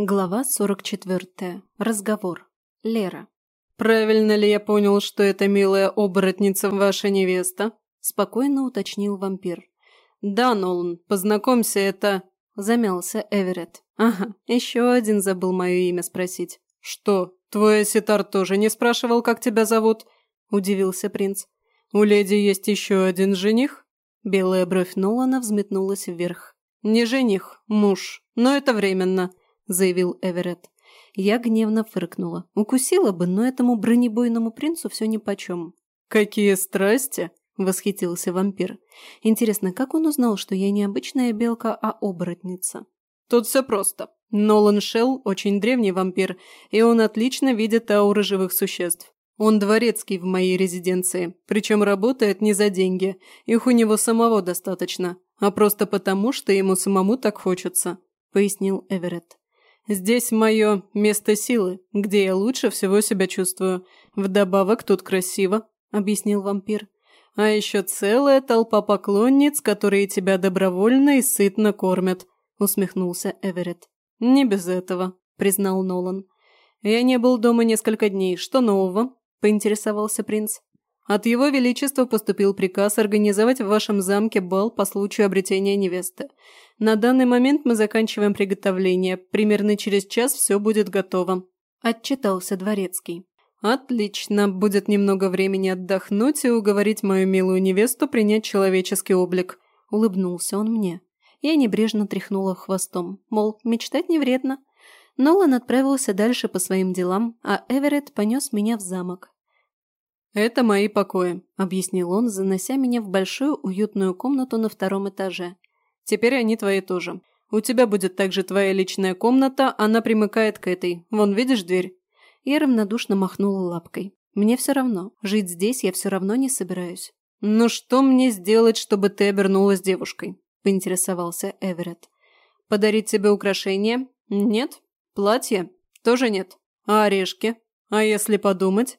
Глава 44. Разговор. Лера. «Правильно ли я понял, что эта милая оборотница ваша невеста?» – спокойно уточнил вампир. «Да, Нолан, познакомься, это...» – замялся Эверетт. «Ага, еще один забыл мое имя спросить». «Что, твой Ситар тоже не спрашивал, как тебя зовут?» – удивился принц. «У леди есть еще один жених?» Белая бровь Нолана взметнулась вверх. «Не жених, муж, но это временно», заявил Эверетт. Я гневно фыркнула. Укусила бы, но этому бронебойному принцу все нипочем. «Какие страсти!» – восхитился вампир. «Интересно, как он узнал, что я не обычная белка, а оборотница?» «Тут все просто. Нолан Шелл – очень древний вампир, и он отлично видит ауры живых существ. Он дворецкий в моей резиденции, причем работает не за деньги, их у него самого достаточно, а просто потому, что ему самому так хочется», – пояснил Эверетт. Здесь мое место силы, где я лучше всего себя чувствую. Вдобавок тут красиво», – объяснил вампир. «А еще целая толпа поклонниц, которые тебя добровольно и сытно кормят», – усмехнулся Эверетт. «Не без этого», – признал Нолан. «Я не был дома несколько дней. Что нового?» – поинтересовался принц. От его величества поступил приказ организовать в вашем замке бал по случаю обретения невесты. На данный момент мы заканчиваем приготовление. Примерно через час все будет готово». Отчитался дворецкий. «Отлично. Будет немного времени отдохнуть и уговорить мою милую невесту принять человеческий облик», – улыбнулся он мне. Я небрежно тряхнула хвостом, мол, мечтать не вредно. Нолан отправился дальше по своим делам, а Эверетт понес меня в замок. «Это мои покои», – объяснил он, занося меня в большую уютную комнату на втором этаже. «Теперь они твои тоже. У тебя будет также твоя личная комната, она примыкает к этой. Вон, видишь дверь?» Я равнодушно махнула лапкой. «Мне все равно. Жить здесь я все равно не собираюсь». «Ну что мне сделать, чтобы ты обернулась девушкой?» – поинтересовался Эверетт. «Подарить тебе украшения? Нет? Платье? Тоже нет. А орешки? А если подумать?»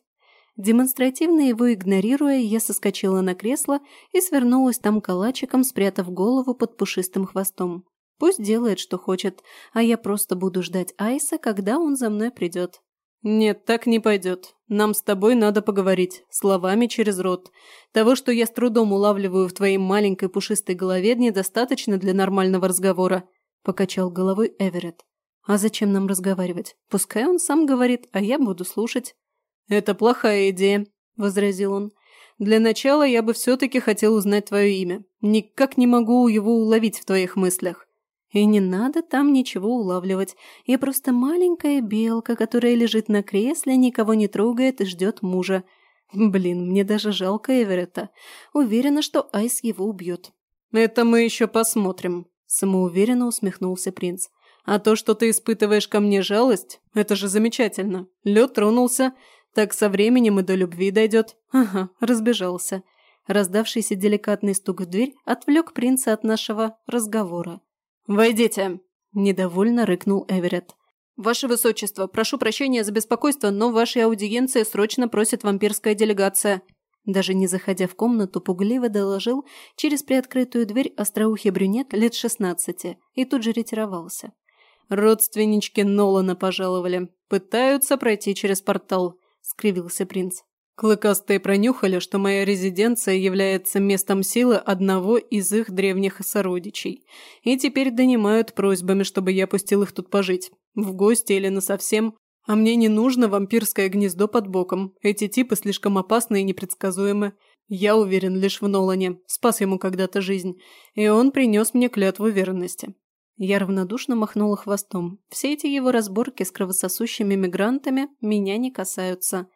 Демонстративно его игнорируя, я соскочила на кресло и свернулась там калачиком, спрятав голову под пушистым хвостом. Пусть делает, что хочет, а я просто буду ждать Айса, когда он за мной придет. «Нет, так не пойдет. Нам с тобой надо поговорить, словами через рот. Того, что я с трудом улавливаю в твоей маленькой пушистой голове, недостаточно для нормального разговора», – покачал головой Эверетт. «А зачем нам разговаривать? Пускай он сам говорит, а я буду слушать». «Это плохая идея», – возразил он. «Для начала я бы все-таки хотел узнать твое имя. Никак не могу его уловить в твоих мыслях». «И не надо там ничего улавливать. Я просто маленькая белка, которая лежит на кресле, никого не трогает и ждет мужа. Блин, мне даже жалко Эверетта. Уверена, что Айс его убьет». «Это мы еще посмотрим», – самоуверенно усмехнулся принц. «А то, что ты испытываешь ко мне жалость, это же замечательно. Лед тронулся, так со временем и до любви дойдет. Ага, разбежался. Раздавшийся деликатный стук в дверь отвлек принца от нашего разговора. «Войдите!» – недовольно рыкнул Эверетт. «Ваше Высочество, прошу прощения за беспокойство, но вашей аудиенции срочно просит вампирская делегация». Даже не заходя в комнату, пугливо доложил через приоткрытую дверь остроухий брюнет лет шестнадцати и тут же ретировался. «Родственнички Нолана пожаловали. Пытаются пройти через портал скривился принц. Клыкастые пронюхали, что моя резиденция является местом силы одного из их древних сородичей, и теперь донимают просьбами, чтобы я пустил их тут пожить, в гости или насовсем, а мне не нужно вампирское гнездо под боком, эти типы слишком опасны и непредсказуемы. Я уверен лишь в Нолане, спас ему когда-то жизнь, и он принес мне клятву верности. Я равнодушно махнула хвостом. Все эти его разборки с кровососущими мигрантами меня не касаются.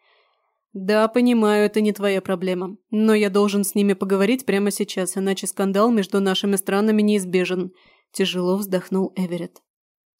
Да, понимаю, это не твоя проблема. Но я должен с ними поговорить прямо сейчас, иначе скандал между нашими странами неизбежен. Тяжело вздохнул Эверетт.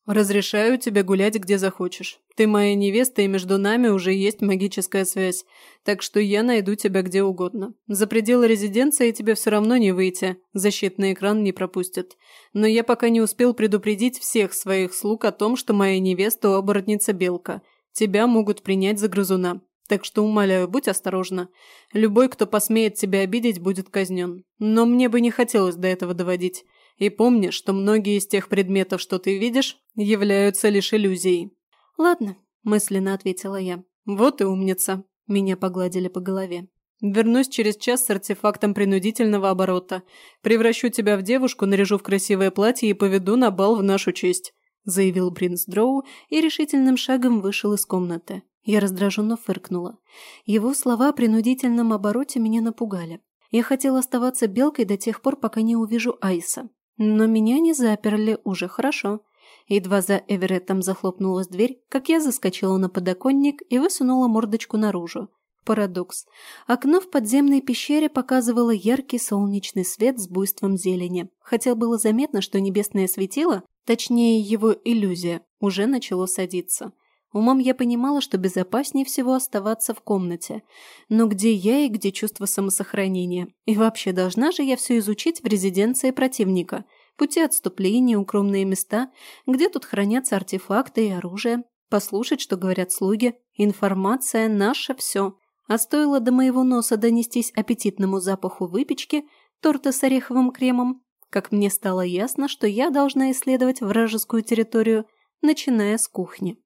«Разрешаю тебе гулять где захочешь. Ты моя невеста, и между нами уже есть магическая связь, так что я найду тебя где угодно. За пределы резиденции тебе все равно не выйти, защитный экран не пропустят. Но я пока не успел предупредить всех своих слуг о том, что моя невеста – оборотница Белка. Тебя могут принять за грызуна. Так что, умоляю, будь осторожна. Любой, кто посмеет тебя обидеть, будет казнен. Но мне бы не хотелось до этого доводить. И помни, что многие из тех предметов, что ты видишь, являются лишь иллюзией». «Ладно», – мысленно ответила я. «Вот и умница», – меня погладили по голове. «Вернусь через час с артефактом принудительного оборота. Превращу тебя в девушку, наряжу в красивое платье и поведу на бал в нашу честь», – заявил принц Дроу и решительным шагом вышел из комнаты. Я раздраженно фыркнула. Его слова о принудительном обороте меня напугали. Я хотела оставаться белкой до тех пор, пока не увижу Айса. Но меня не заперли уже хорошо. Едва за Эвереттом захлопнулась дверь, как я заскочила на подоконник и высунула мордочку наружу. Парадокс. Окно в подземной пещере показывало яркий солнечный свет с буйством зелени, хотя было заметно, что небесное светило, точнее его иллюзия, уже начало садиться. Умом я понимала, что безопаснее всего оставаться в комнате. Но где я и где чувство самосохранения? И вообще, должна же я все изучить в резиденции противника. Пути отступления, укромные места, где тут хранятся артефакты и оружие. Послушать, что говорят слуги. Информация – наше все. А стоило до моего носа донестись аппетитному запаху выпечки, торта с ореховым кремом, как мне стало ясно, что я должна исследовать вражескую территорию, начиная с кухни.